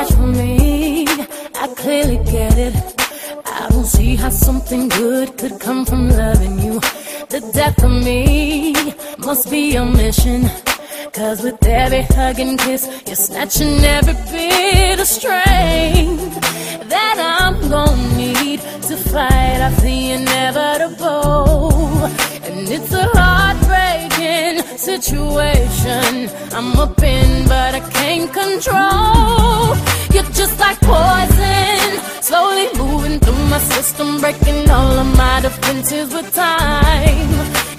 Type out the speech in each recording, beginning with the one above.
bad for me. I clearly get it. I don't see how something good could come from loving you. The death of me must be your mission. Cause with every hug and kiss, you're snatching every bit of strength that I'm gonna need to fight off the inevitable. And it's a heartbreaking situation. I'm up in can't control. You're just like poison, slowly moving through my system, breaking all of my defenses with time.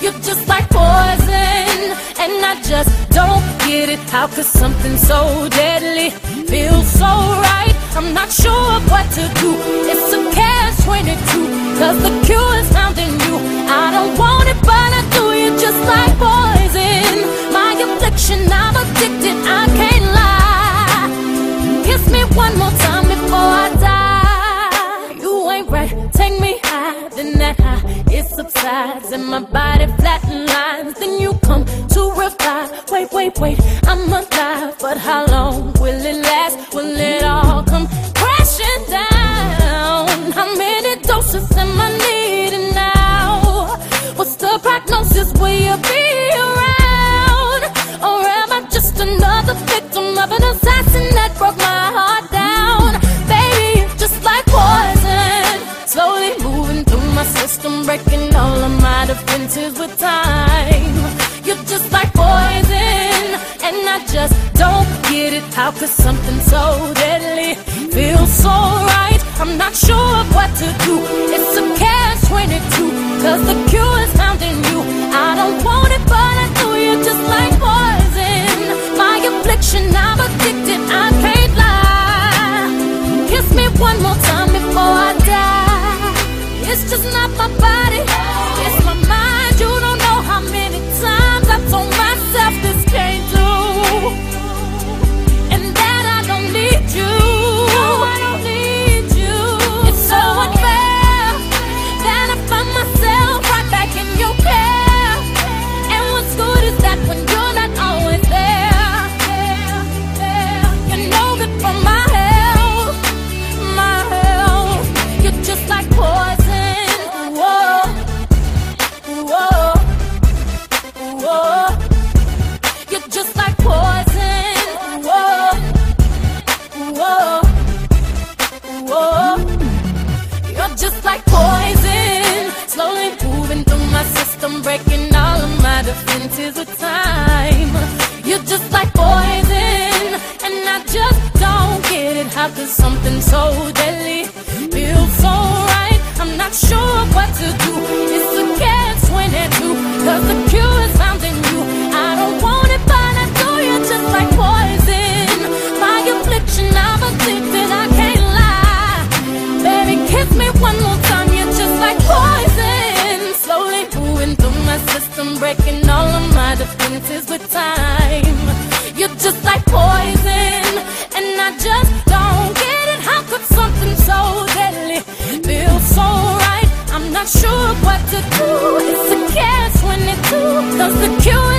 You're just like poison, and I just don't get it. How could something so deadly feel so right? I'm not sure what to do. It's a catch 22, cause the cure subsides and my body flatlines. Then you come to revive. Wait, wait, wait, I'm alive, but how long will it last? Will it all come crashing down? How many doses am I needing now? What's the prognosis? Will you be breaking all of my defenses with time. You're just like poison, and I just don't get it. How could something so deadly feel so right? I'm not sure what to do. It's a catch 22, system, breaking all of my defenses with time. You're just like poison, and I just don't get it. How could something so deadly feel so right? I'm not sure what to do. It's a catch 22, cause the cure is found in you. I don't want it, but I do. You're just like poison. My affliction, I'm addicted, I can't lie. Baby, kiss me one more time. You're just like poison. System, breaking all of my defenses with time. You're just like poison, and I just don't get it. How could something so deadly feel so right? I'm not sure what to do. It's a catch 22, cause the cure